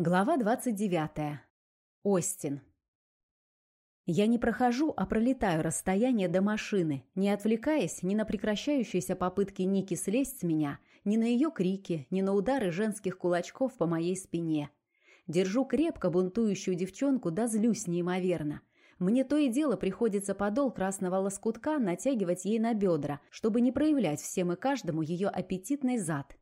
Глава 29. Остин. Я не прохожу, а пролетаю расстояние до машины, не отвлекаясь ни на прекращающиеся попытки Ники слезть с меня, ни на ее крики, ни на удары женских кулачков по моей спине. Держу крепко бунтующую девчонку, да злюсь неимоверно. Мне то и дело приходится подол красного лоскутка натягивать ей на бедра, чтобы не проявлять всем и каждому ее аппетитный зад.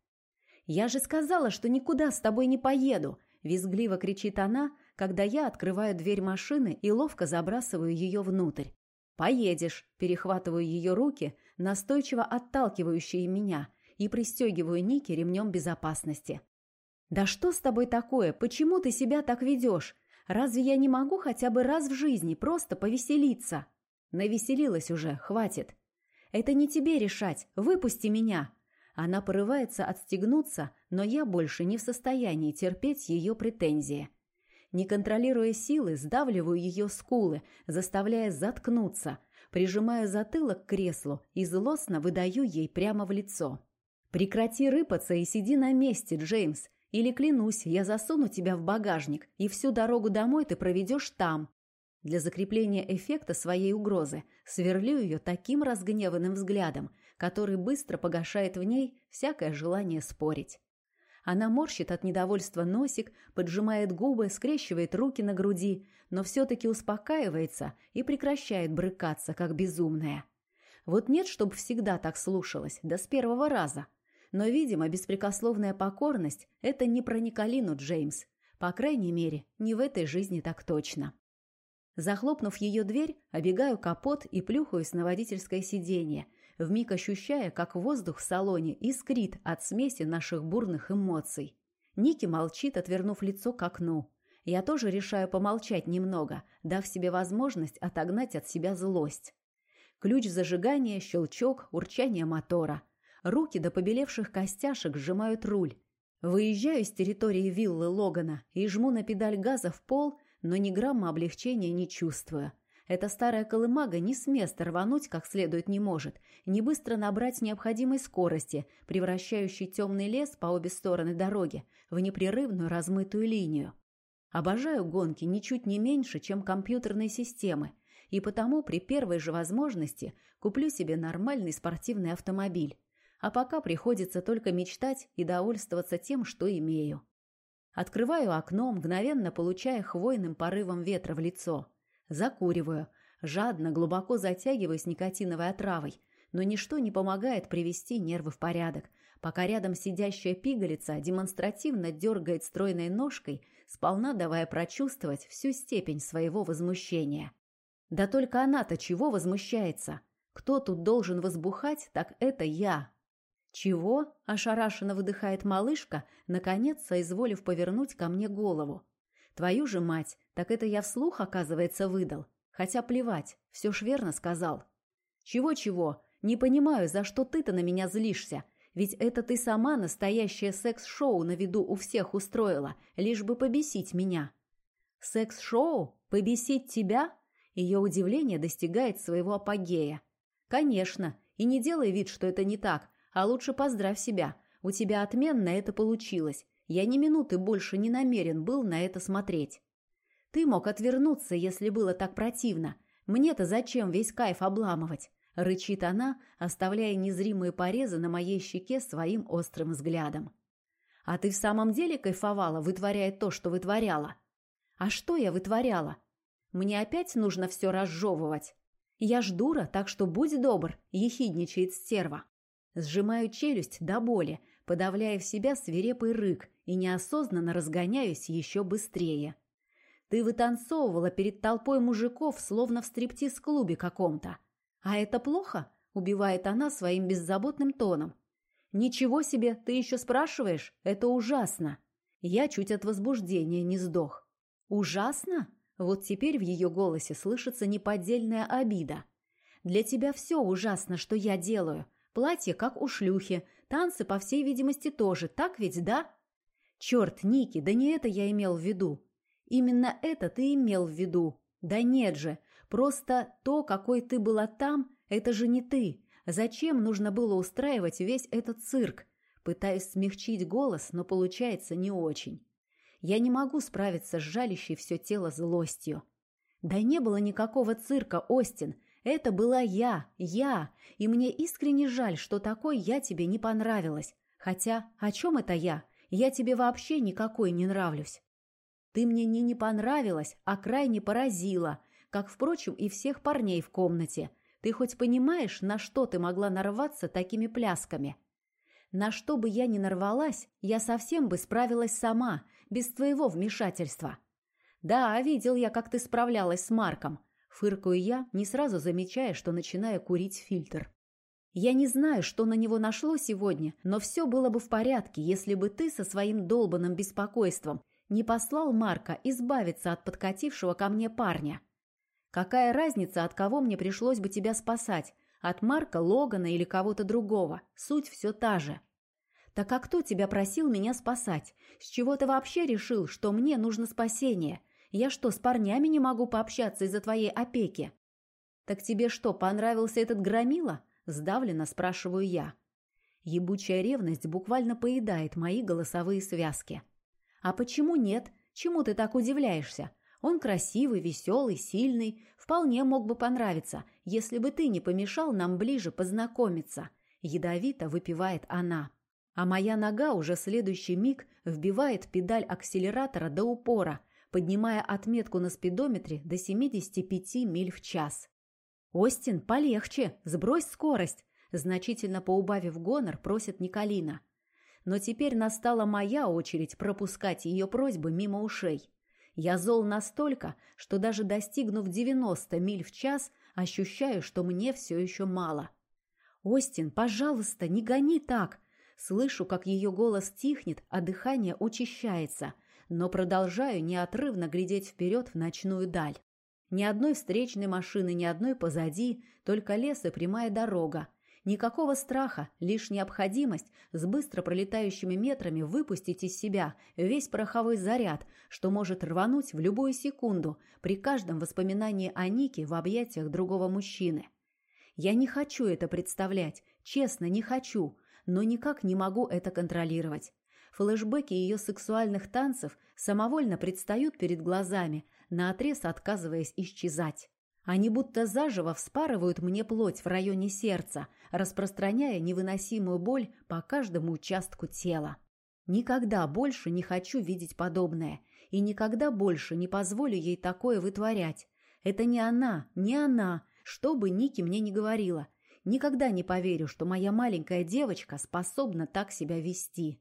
«Я же сказала, что никуда с тобой не поеду!» Визгливо кричит она, когда я открываю дверь машины и ловко забрасываю ее внутрь. «Поедешь!» – перехватываю ее руки, настойчиво отталкивающие меня, и пристегиваю Ники ремнем безопасности. «Да что с тобой такое? Почему ты себя так ведешь? Разве я не могу хотя бы раз в жизни просто повеселиться?» «Навеселилась уже, хватит!» «Это не тебе решать, выпусти меня!» Она порывается отстегнуться, но я больше не в состоянии терпеть ее претензии. Не контролируя силы, сдавливаю ее скулы, заставляя заткнуться, прижимаю затылок к креслу и злостно выдаю ей прямо в лицо. «Прекрати рыпаться и сиди на месте, Джеймс, или, клянусь, я засуну тебя в багажник, и всю дорогу домой ты проведешь там». Для закрепления эффекта своей угрозы сверлю ее таким разгневанным взглядом, который быстро погашает в ней всякое желание спорить. Она морщит от недовольства носик, поджимает губы, скрещивает руки на груди, но все-таки успокаивается и прекращает брыкаться, как безумная. Вот нет, чтоб всегда так слушалась, да с первого раза. Но, видимо, беспрекословная покорность – это не про Николину Джеймс. По крайней мере, не в этой жизни так точно. Захлопнув ее дверь, обегаю капот и плюхаюсь на водительское сиденье, вмиг ощущая, как воздух в салоне искрит от смеси наших бурных эмоций. Ники молчит, отвернув лицо к окну. Я тоже решаю помолчать немного, дав себе возможность отогнать от себя злость. Ключ зажигания, щелчок, урчание мотора. Руки до побелевших костяшек сжимают руль. Выезжаю с территории виллы Логана и жму на педаль газа в пол, но ни грамма облегчения не чувствую. Эта старая колымага ни с места рвануть как следует не может, ни быстро набрать необходимой скорости, превращающей темный лес по обе стороны дороги в непрерывную размытую линию. Обожаю гонки ничуть не меньше, чем компьютерные системы, и потому при первой же возможности куплю себе нормальный спортивный автомобиль. А пока приходится только мечтать и довольствоваться тем, что имею. Открываю окно, мгновенно получая хвойным порывом ветра в лицо – Закуриваю, жадно, глубоко затягиваюсь никотиновой отравой, но ничто не помогает привести нервы в порядок, пока рядом сидящая пигалица демонстративно дергает стройной ножкой, сполна давая прочувствовать всю степень своего возмущения. Да только она-то чего возмущается? Кто тут должен возбухать, так это я. Чего? Ошарашенно выдыхает малышка, наконец соизволив повернуть ко мне голову. Твою же мать, так это я вслух, оказывается, выдал. Хотя плевать, все ж верно сказал. Чего-чего, не понимаю, за что ты-то на меня злишься. Ведь это ты сама настоящее секс-шоу на виду у всех устроила, лишь бы побесить меня. Секс-шоу? Побесить тебя? Ее удивление достигает своего апогея. Конечно, и не делай вид, что это не так, а лучше поздравь себя. У тебя отменно это получилось. Я ни минуты больше не намерен был на это смотреть. Ты мог отвернуться, если было так противно. Мне-то зачем весь кайф обламывать? Рычит она, оставляя незримые порезы на моей щеке своим острым взглядом. А ты в самом деле кайфовала, вытворяя то, что вытворяла? А что я вытворяла? Мне опять нужно все разжевывать. Я ж дура, так что будь добр, ехидничает стерва. Сжимаю челюсть до боли, подавляя в себя свирепый рык и неосознанно разгоняюсь еще быстрее. Ты вытанцовывала перед толпой мужиков, словно в стриптиз-клубе каком-то. А это плохо? Убивает она своим беззаботным тоном. Ничего себе, ты еще спрашиваешь? Это ужасно. Я чуть от возбуждения не сдох. Ужасно? Вот теперь в ее голосе слышится неподдельная обида. Для тебя все ужасно, что я делаю. Платье, как у шлюхи. Танцы, по всей видимости, тоже. Так ведь, да? Черт, Ники, да не это я имел в виду. Именно это ты имел в виду. Да нет же, просто то, какой ты была там, это же не ты. Зачем нужно было устраивать весь этот цирк? Пытаюсь смягчить голос, но получается не очень. Я не могу справиться с жалящей все тело злостью. Да не было никакого цирка, Остин. Это была я, я. И мне искренне жаль, что такой я тебе не понравилась. Хотя, о чем это я? Я тебе вообще никакой не нравлюсь. Ты мне не не понравилась, а крайне поразила, как, впрочем, и всех парней в комнате. Ты хоть понимаешь, на что ты могла нарваться такими плясками? На что бы я ни нарвалась, я совсем бы справилась сама, без твоего вмешательства. Да, видел я, как ты справлялась с Марком. Фыркаю я, не сразу замечая, что начинаю курить фильтр. Я не знаю, что на него нашло сегодня, но все было бы в порядке, если бы ты со своим долбанным беспокойством не послал Марка избавиться от подкатившего ко мне парня. Какая разница, от кого мне пришлось бы тебя спасать? От Марка, Логана или кого-то другого? Суть все та же. Так а кто тебя просил меня спасать? С чего ты вообще решил, что мне нужно спасение? Я что, с парнями не могу пообщаться из-за твоей опеки? Так тебе что, понравился этот громила? Сдавленно спрашиваю я. Ебучая ревность буквально поедает мои голосовые связки. А почему нет? Чему ты так удивляешься? Он красивый, веселый, сильный, вполне мог бы понравиться, если бы ты не помешал нам ближе познакомиться. Ядовито выпивает она. А моя нога уже следующий миг вбивает педаль акселератора до упора, поднимая отметку на спидометре до 75 миль в час. «Остин, полегче, сбрось скорость!» Значительно поубавив гонор, просит Николина. Но теперь настала моя очередь пропускать ее просьбы мимо ушей. Я зол настолько, что даже достигнув 90 миль в час, ощущаю, что мне все еще мало. «Остин, пожалуйста, не гони так!» Слышу, как ее голос тихнет, а дыхание учащается, но продолжаю неотрывно глядеть вперед в ночную даль. Ни одной встречной машины, ни одной позади, только лес и прямая дорога. Никакого страха, лишь необходимость с быстро пролетающими метрами выпустить из себя весь пороховой заряд, что может рвануть в любую секунду при каждом воспоминании о Нике в объятиях другого мужчины. Я не хочу это представлять, честно, не хочу, но никак не могу это контролировать. Флэшбэки ее сексуальных танцев самовольно предстают перед глазами, наотрез отказываясь исчезать. Они будто заживо вспарывают мне плоть в районе сердца, распространяя невыносимую боль по каждому участку тела. Никогда больше не хочу видеть подобное, и никогда больше не позволю ей такое вытворять. Это не она, не она, что бы Ники мне ни говорила. Никогда не поверю, что моя маленькая девочка способна так себя вести.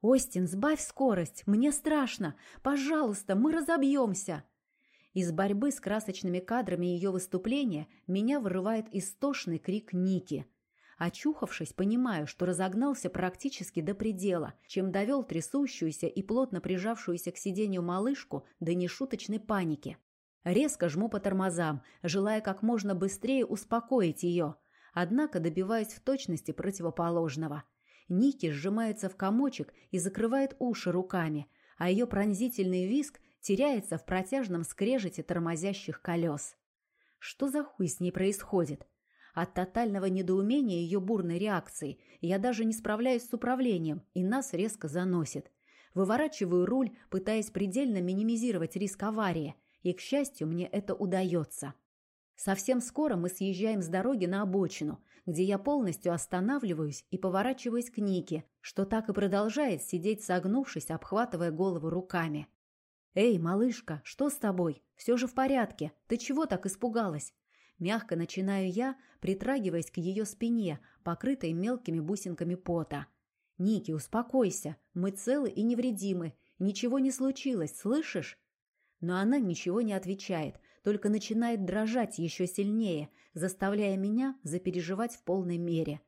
«Остин, сбавь скорость! Мне страшно! Пожалуйста, мы разобьемся!» Из борьбы с красочными кадрами ее выступления меня вырывает истошный крик Ники. Очухавшись, понимаю, что разогнался практически до предела, чем довел трясущуюся и плотно прижавшуюся к сиденью малышку до нешуточной паники. Резко жму по тормозам, желая как можно быстрее успокоить ее – однако добиваясь в точности противоположного. Ники сжимается в комочек и закрывает уши руками, а ее пронзительный виск теряется в протяжном скрежете тормозящих колес. Что за хуй с ней происходит? От тотального недоумения ее бурной реакции я даже не справляюсь с управлением, и нас резко заносит. Выворачиваю руль, пытаясь предельно минимизировать риск аварии, и, к счастью, мне это удается. Совсем скоро мы съезжаем с дороги на обочину, где я полностью останавливаюсь и поворачиваюсь к Нике, что так и продолжает сидеть согнувшись, обхватывая голову руками. «Эй, малышка, что с тобой? Все же в порядке. Ты чего так испугалась?» Мягко начинаю я, притрагиваясь к ее спине, покрытой мелкими бусинками пота. «Ники, успокойся. Мы целы и невредимы. Ничего не случилось, слышишь?» Но она ничего не отвечает, только начинает дрожать еще сильнее, заставляя меня запереживать в полной мере.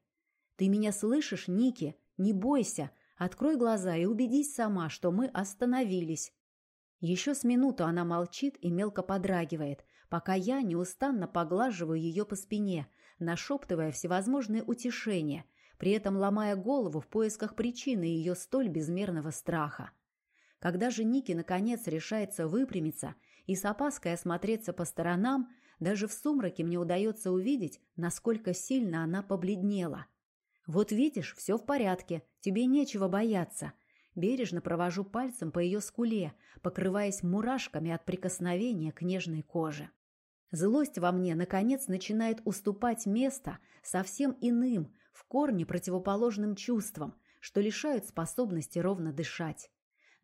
«Ты меня слышишь, Ники? Не бойся. Открой глаза и убедись сама, что мы остановились». Еще с минуту она молчит и мелко подрагивает, пока я неустанно поглаживаю ее по спине, нашептывая всевозможные утешения, при этом ломая голову в поисках причины ее столь безмерного страха. Когда же Ники наконец решается выпрямиться и с опаской осмотреться по сторонам, даже в сумраке мне удается увидеть, насколько сильно она побледнела. «Вот видишь, все в порядке, тебе нечего бояться». бережно провожу пальцем по ее скуле, покрываясь мурашками от прикосновения к нежной коже. Злость во мне, наконец, начинает уступать место совсем иным, в корне противоположным чувствам, что лишают способности ровно дышать.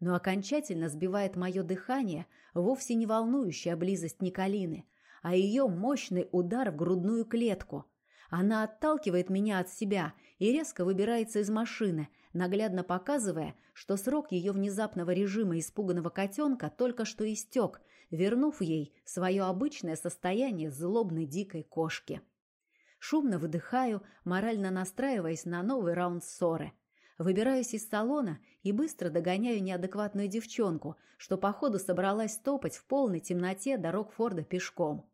Но окончательно сбивает мое дыхание вовсе не волнующая близость Николины, а ее мощный удар в грудную клетку. Она отталкивает меня от себя и резко выбирается из машины, наглядно показывая, что срок ее внезапного режима испуганного котенка только что истек, вернув ей свое обычное состояние злобной дикой кошки. Шумно выдыхаю, морально настраиваясь на новый раунд ссоры. Выбираюсь из салона и быстро догоняю неадекватную девчонку, что, походу, собралась топать в полной темноте дорог Форда пешком.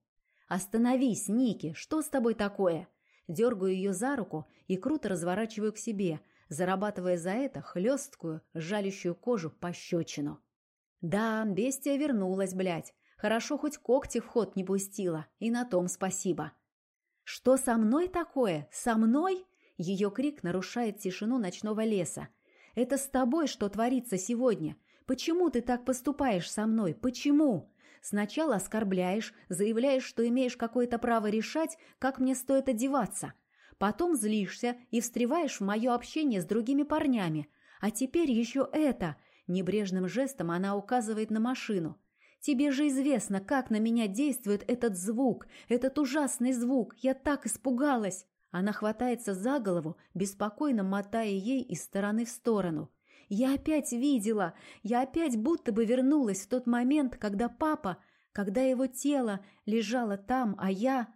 «Остановись, Ники! Что с тобой такое?» Дергаю ее за руку и круто разворачиваю к себе, зарабатывая за это хлесткую, жалящую кожу пощечину. Да, бестия вернулась, блядь. Хорошо хоть когти в ход не пустила, и на том спасибо. «Что со мной такое? Со мной?» Ее крик нарушает тишину ночного леса. «Это с тобой что творится сегодня? Почему ты так поступаешь со мной? Почему?» Сначала оскорбляешь, заявляешь, что имеешь какое-то право решать, как мне стоит одеваться. Потом злишься и встреваешь в мое общение с другими парнями. А теперь еще это. Небрежным жестом она указывает на машину. Тебе же известно, как на меня действует этот звук, этот ужасный звук. Я так испугалась. Она хватается за голову, беспокойно мотая ей из стороны в сторону. Я опять видела, я опять будто бы вернулась в тот момент, когда папа, когда его тело лежало там, а я...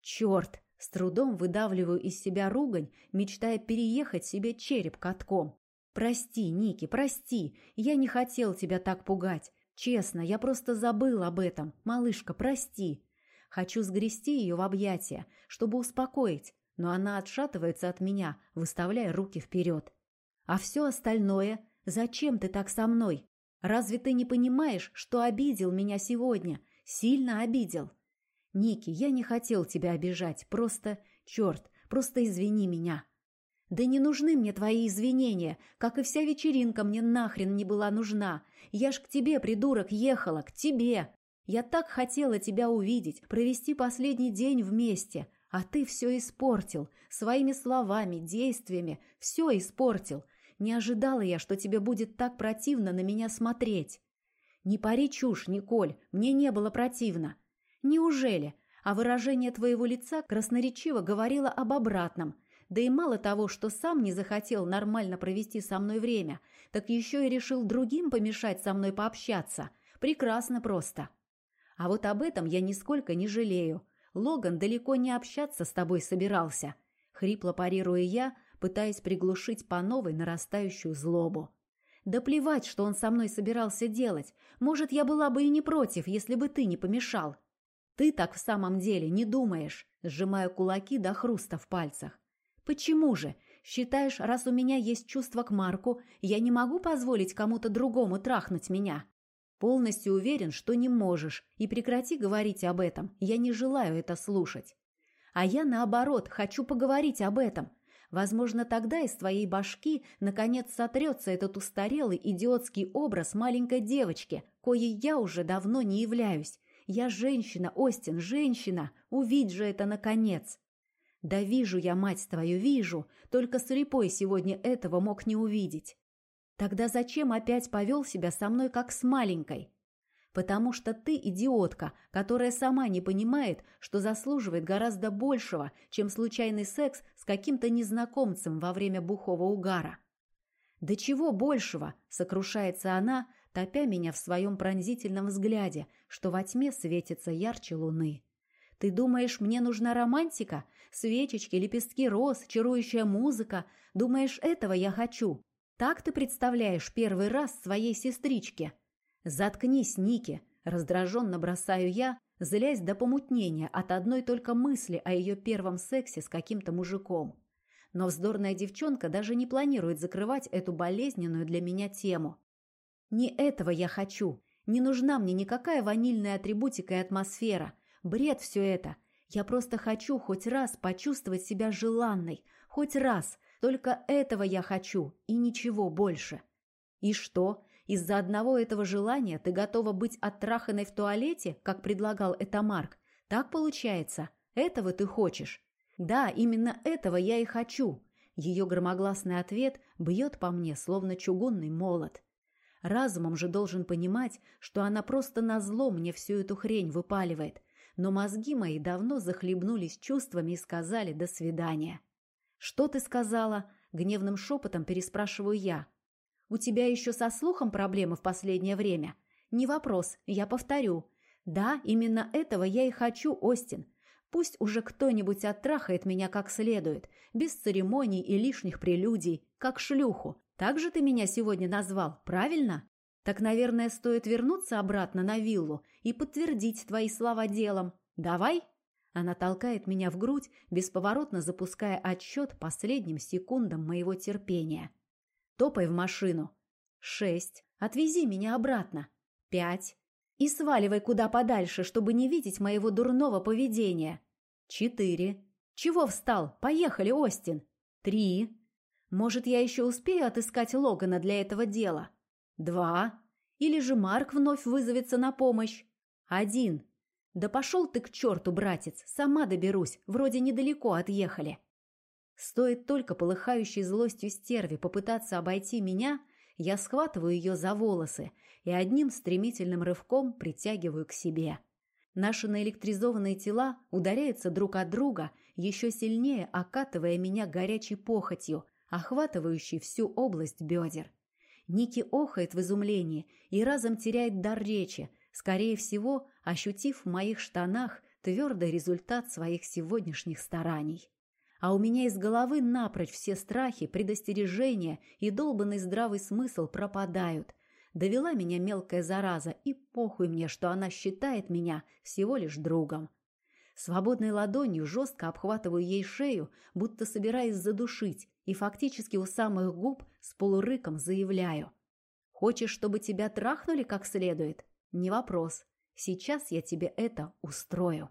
Черт! С трудом выдавливаю из себя ругань, мечтая переехать себе череп катком. «Прости, Ники, прости, я не хотел тебя так пугать. Честно, я просто забыл об этом. Малышка, прости». Хочу сгрести ее в объятия, чтобы успокоить, но она отшатывается от меня, выставляя руки вперед. А все остальное? Зачем ты так со мной? Разве ты не понимаешь, что обидел меня сегодня? Сильно обидел. Ники, я не хотел тебя обижать. Просто, черт, просто извини меня. Да не нужны мне твои извинения, как и вся вечеринка мне нахрен не была нужна. Я ж к тебе, придурок, ехала, к тебе. Я так хотела тебя увидеть, провести последний день вместе, а ты все испортил. Своими словами, действиями, все испортил. Не ожидала я, что тебе будет так противно на меня смотреть. Не пари чушь, Николь, мне не было противно. Неужели? А выражение твоего лица красноречиво говорило об обратном. Да и мало того, что сам не захотел нормально провести со мной время, так еще и решил другим помешать со мной пообщаться. Прекрасно просто. А вот об этом я нисколько не жалею. Логан далеко не общаться с тобой собирался. Хрипло парируя я, пытаясь приглушить по новой нарастающую злобу. Да плевать, что он со мной собирался делать. Может, я была бы и не против, если бы ты не помешал. Ты так в самом деле не думаешь, сжимая кулаки до хруста в пальцах. Почему же? Считаешь, раз у меня есть чувство к Марку, я не могу позволить кому-то другому трахнуть меня? Полностью уверен, что не можешь, и прекрати говорить об этом, я не желаю это слушать. А я, наоборот, хочу поговорить об этом, Возможно, тогда из твоей башки наконец сотрется этот устарелый идиотский образ маленькой девочки, коей я уже давно не являюсь. Я женщина, Остин, женщина. Увидь же это наконец. Да вижу я, мать твою, вижу. Только слепой сегодня этого мог не увидеть. Тогда зачем опять повел себя со мной как с маленькой? потому что ты идиотка, которая сама не понимает, что заслуживает гораздо большего, чем случайный секс с каким-то незнакомцем во время бухого угара. «Да чего большего?» — сокрушается она, топя меня в своем пронзительном взгляде, что во тьме светится ярче луны. «Ты думаешь, мне нужна романтика? Свечечки, лепестки роз, чарующая музыка? Думаешь, этого я хочу? Так ты представляешь первый раз своей сестричке?» «Заткнись, Ники!» – раздраженно бросаю я, злясь до помутнения от одной только мысли о ее первом сексе с каким-то мужиком. Но вздорная девчонка даже не планирует закрывать эту болезненную для меня тему. «Не этого я хочу. Не нужна мне никакая ванильная атрибутика и атмосфера. Бред все это. Я просто хочу хоть раз почувствовать себя желанной. Хоть раз. Только этого я хочу и ничего больше». И что? Из-за одного этого желания ты готова быть оттраханной в туалете, как предлагал это Марк? Так получается? Этого ты хочешь? Да, именно этого я и хочу. Ее громогласный ответ бьет по мне, словно чугунный молот. Разумом же должен понимать, что она просто назло мне всю эту хрень выпаливает. Но мозги мои давно захлебнулись чувствами и сказали «до свидания». «Что ты сказала?» — гневным шепотом переспрашиваю я. «У тебя еще со слухом проблемы в последнее время?» «Не вопрос, я повторю. Да, именно этого я и хочу, Остин. Пусть уже кто-нибудь оттрахает меня как следует, без церемоний и лишних прелюдий, как шлюху. Так же ты меня сегодня назвал, правильно? Так, наверное, стоит вернуться обратно на виллу и подтвердить твои слова делом. Давай?» Она толкает меня в грудь, бесповоротно запуская отсчет последним секундам моего терпения. Топай в машину. Шесть. Отвези меня обратно. Пять. И сваливай куда подальше, чтобы не видеть моего дурного поведения. Четыре. Чего встал? Поехали, Остин. Три. Может, я еще успею отыскать Логана для этого дела? Два. Или же Марк вновь вызовется на помощь? Один. Да пошел ты к черту, братец, сама доберусь, вроде недалеко отъехали. Стоит только полыхающей злостью стерви попытаться обойти меня, я схватываю ее за волосы и одним стремительным рывком притягиваю к себе. Наши наэлектризованные тела ударяются друг от друга, еще сильнее окатывая меня горячей похотью, охватывающей всю область бедер. Ники охает в изумлении и разом теряет дар речи, скорее всего, ощутив в моих штанах твердый результат своих сегодняшних стараний. А у меня из головы напрочь все страхи, предостережения и долбанный здравый смысл пропадают. Довела меня мелкая зараза, и похуй мне, что она считает меня всего лишь другом. Свободной ладонью жестко обхватываю ей шею, будто собираясь задушить, и фактически у самых губ с полурыком заявляю. «Хочешь, чтобы тебя трахнули как следует? Не вопрос. Сейчас я тебе это устрою».